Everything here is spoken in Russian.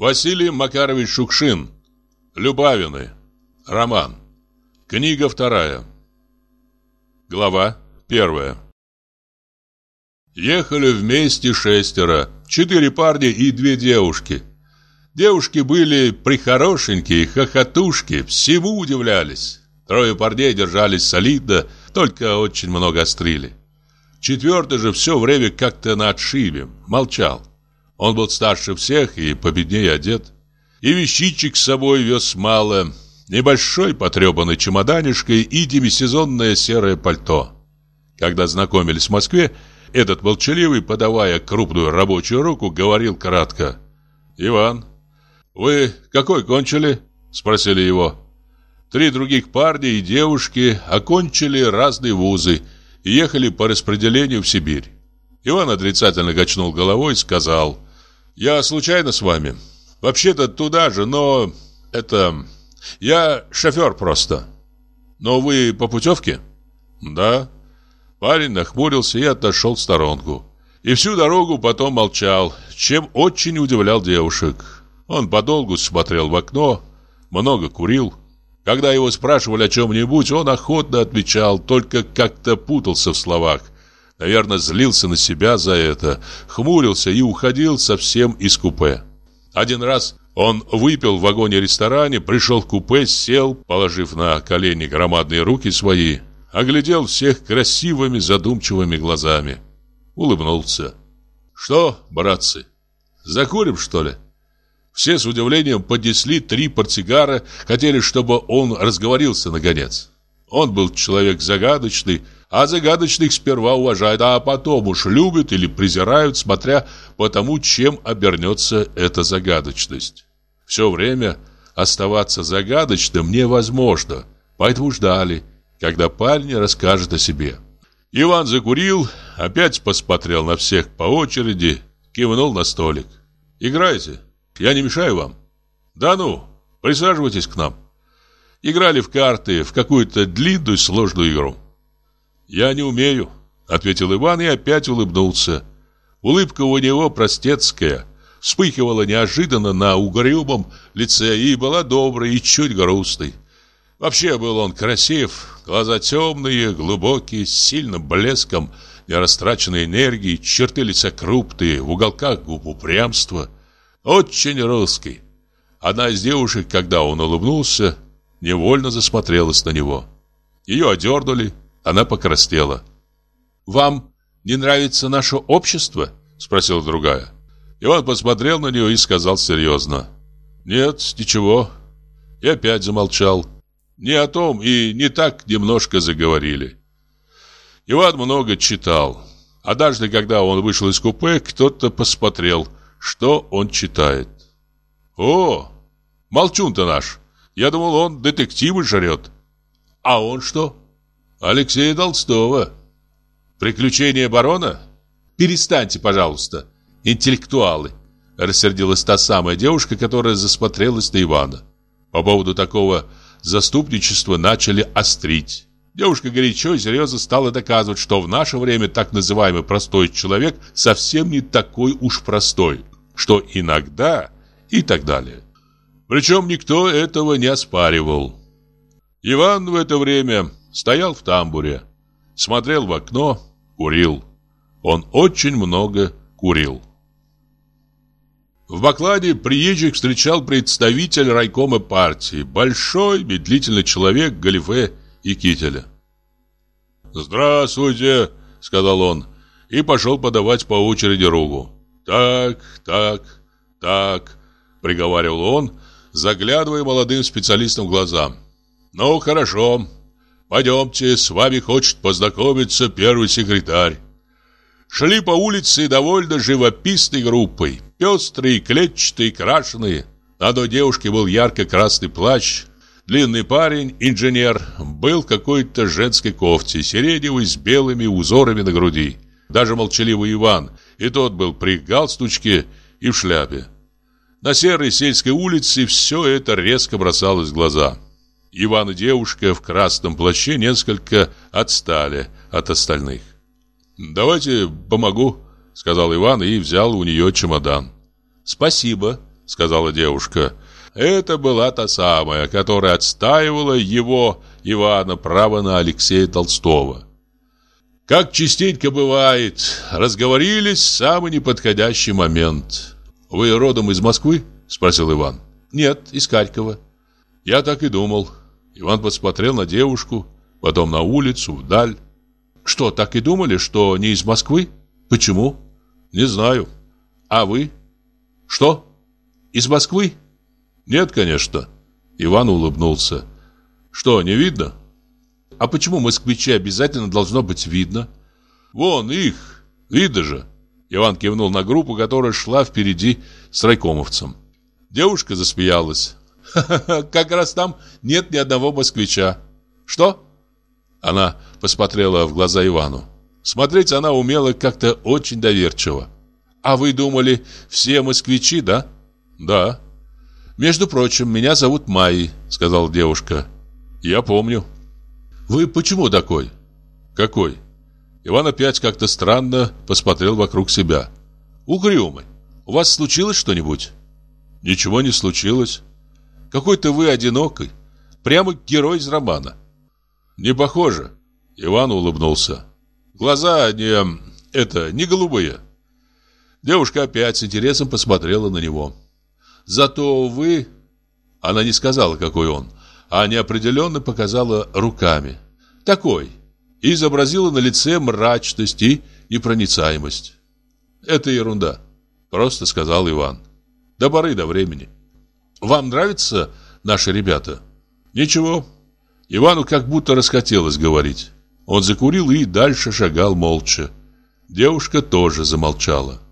Василий Макарович Шукшин. Любавины. Роман. Книга вторая. Глава первая. Ехали вместе шестеро, четыре парня и две девушки. Девушки были прихорошенькие, хохотушки, всему удивлялись. Трое парней держались солидно, только очень много острили. Четвертый же все время как-то на отшибе, молчал. Он был старше всех и победнее одет. И вещичек с собой вез мало. Небольшой потрепанный чемоданишко и демисезонное серое пальто. Когда знакомились в Москве, этот молчаливый, подавая крупную рабочую руку, говорил кратко. «Иван, вы какой кончили?» – спросили его. Три других парня и девушки окончили разные вузы и ехали по распределению в Сибирь. Иван отрицательно качнул головой и сказал – я случайно с вами? Вообще-то туда же, но... Это... Я шофер просто. Но вы по путевке? Да. Парень нахмурился и отошел в сторонку. И всю дорогу потом молчал, чем очень удивлял девушек. Он подолгу смотрел в окно, много курил. Когда его спрашивали о чем-нибудь, он охотно отвечал, только как-то путался в словах – Наверное, злился на себя за это, хмурился и уходил совсем из купе. Один раз он выпил в вагоне-ресторане, пришел в купе, сел, положив на колени громадные руки свои, оглядел всех красивыми задумчивыми глазами. Улыбнулся. «Что, братцы, закурим, что ли?» Все с удивлением поднесли три портсигара, хотели, чтобы он разговорился наконец. Он был человек загадочный, а загадочных сперва уважают, а потом уж любят или презирают, смотря по тому, чем обернется эта загадочность. Все время оставаться загадочным невозможно, поэтому ждали, когда парень расскажет о себе. Иван закурил, опять посмотрел на всех по очереди, кивнул на столик. «Играйте, я не мешаю вам». «Да ну, присаживайтесь к нам». Играли в карты, в какую-то длинную сложную игру. «Я не умею», — ответил Иван и опять улыбнулся. Улыбка у него простецкая, вспыхивала неожиданно на угрюмом лице и была доброй и чуть грустной. Вообще был он красив, глаза темные, глубокие, с сильным блеском, нерастраченной энергией, черты лица крупные, в уголках губ упрямства. Очень русский. Одна из девушек, когда он улыбнулся, невольно засмотрелась на него. Ее одернули, она покраснела. «Вам не нравится наше общество?» Спросила другая. И он посмотрел на нее и сказал серьезно. «Нет, ничего». И опять замолчал. Не о том и не так немножко заговорили. Иван много читал. Однажды, когда он вышел из купе, кто-то посмотрел, что он читает. «О, молчун-то наш! Я думал, он детективы жрет». «А он что?» Алексея Толстого. Приключения барона? Перестаньте, пожалуйста, интеллектуалы. Рассердилась та самая девушка, которая засмотрелась на Ивана. По поводу такого заступничества начали острить. Девушка горячо и серьезно стала доказывать, что в наше время так называемый простой человек совсем не такой уж простой, что иногда и так далее. Причем никто этого не оспаривал. Иван в это время стоял в тамбуре, смотрел в окно, курил. Он очень много курил. В Бакладе приезжих встречал представитель райкома партии, большой, медлительный человек галифе и кителя. «Здравствуйте», — сказал он, и пошел подавать по очереди руку. «Так, так, так», — приговаривал он, заглядывая молодым специалистам в глаза. «Ну, хорошо, Пойдемте, с вами хочет познакомиться первый секретарь. Шли по улице довольно живописной группой. Пестрые, клетчатые, крашеные. На одной девушке был ярко-красный плащ. Длинный парень, инженер, был какой-то женской кофте, сиреневой с белыми узорами на груди. Даже молчаливый Иван, и тот был при галстучке и в шляпе. На серой сельской улице все это резко бросалось в глаза. Иван и девушка в красном плаще несколько отстали от остальных. «Давайте помогу», — сказал Иван и взял у нее чемодан. «Спасибо», — сказала девушка. Это была та самая, которая отстаивала его, Ивана, право на Алексея Толстого. Как частенько бывает, разговорились в самый неподходящий момент. «Вы родом из Москвы?» – спросил Иван. «Нет, из Харькова». «Я так и думал». Иван посмотрел на девушку, потом на улицу, вдаль. «Что, так и думали, что не из Москвы? Почему?» «Не знаю. А вы?» «Что? Из Москвы?» «Нет, конечно». Иван улыбнулся. «Что, не видно?» «А почему москвичи обязательно должно быть видно?» «Вон их! Видно же!» Иван кивнул на группу, которая шла впереди с райкомовцем. Девушка засмеялась. «Ха-ха-ха, как раз там нет ни одного москвича». «Что?» Она посмотрела в глаза Ивану. Смотреть она умела как-то очень доверчиво. «А вы думали, все москвичи, да?» «Да». «Между прочим, меня зовут Майи», — сказала девушка. «Я помню». «Вы почему такой?» «Какой?» Иван опять как-то странно посмотрел вокруг себя. «Угрюмый. У вас случилось что-нибудь?» «Ничего не случилось. Какой-то вы одинокий. Прямо герой из романа». «Не похоже». Иван улыбнулся. «Глаза не... это... не голубые». Девушка опять с интересом посмотрела на него. Зато вы...» Она не сказала, какой он, а неопределенно показала руками. «Такой». И изобразила на лице мрачность и непроницаемость. «Это ерунда», — просто сказал Иван. «До поры до времени». «Вам нравятся наши ребята?» «Ничего». Ивану как будто расхотелось говорить. Он закурил и дальше шагал молча. Девушка тоже замолчала.